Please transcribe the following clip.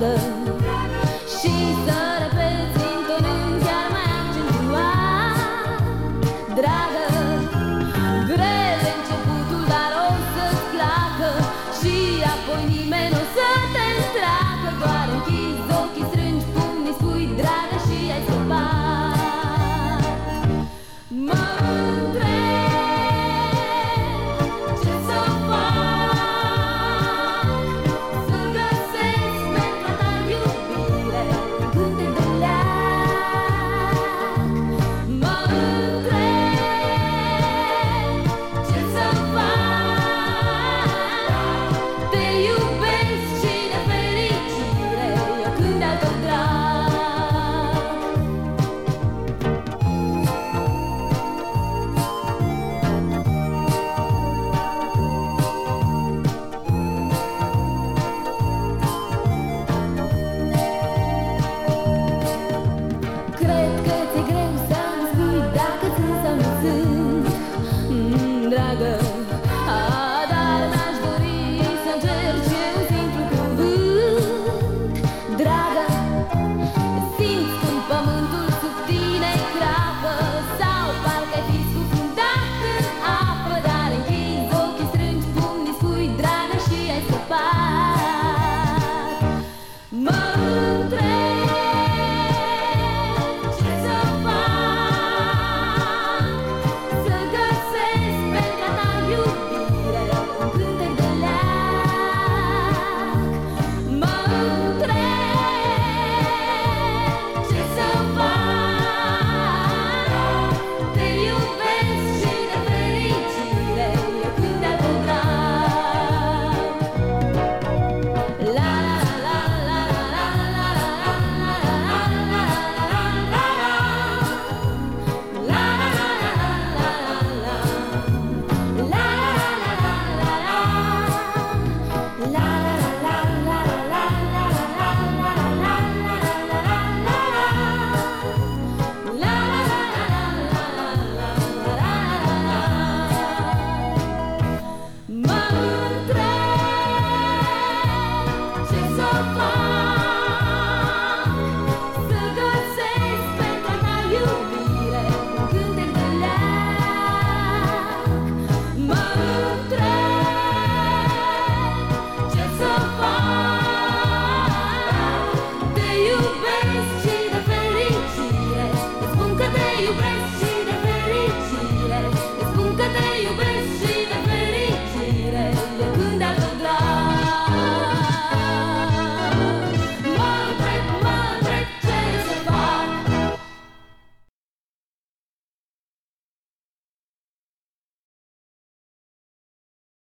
love